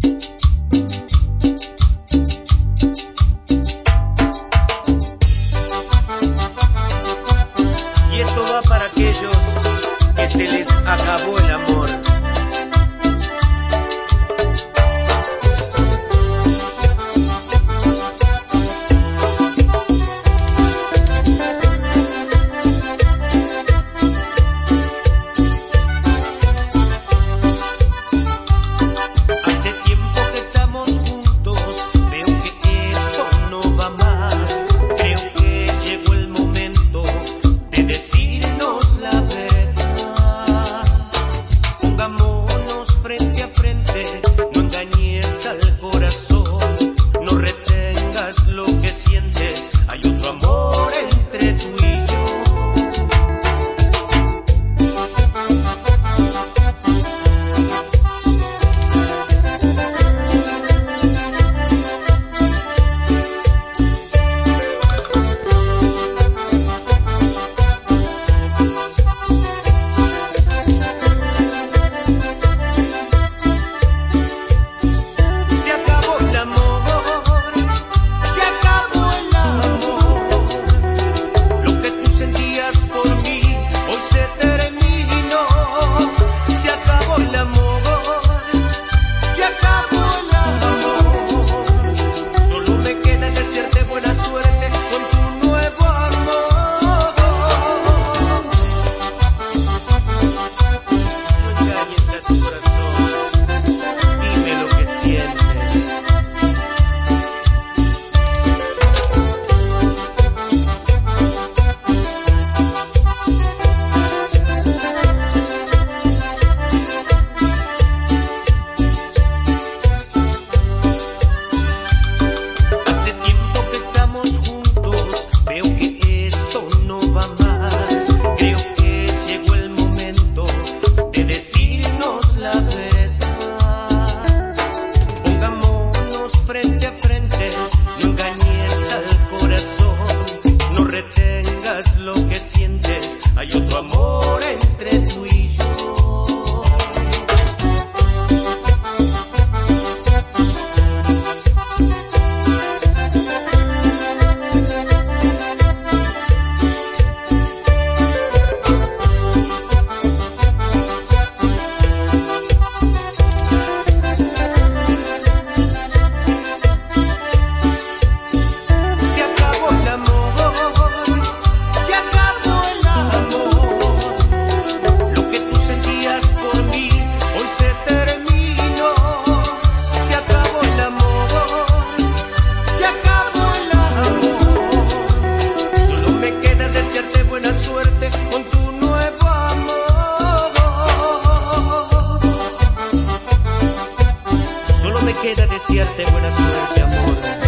Y esto va para aquellos que se les acabó el amor. suerte con tu nuevo amor. Solo me queda desearte buena suerte, amor.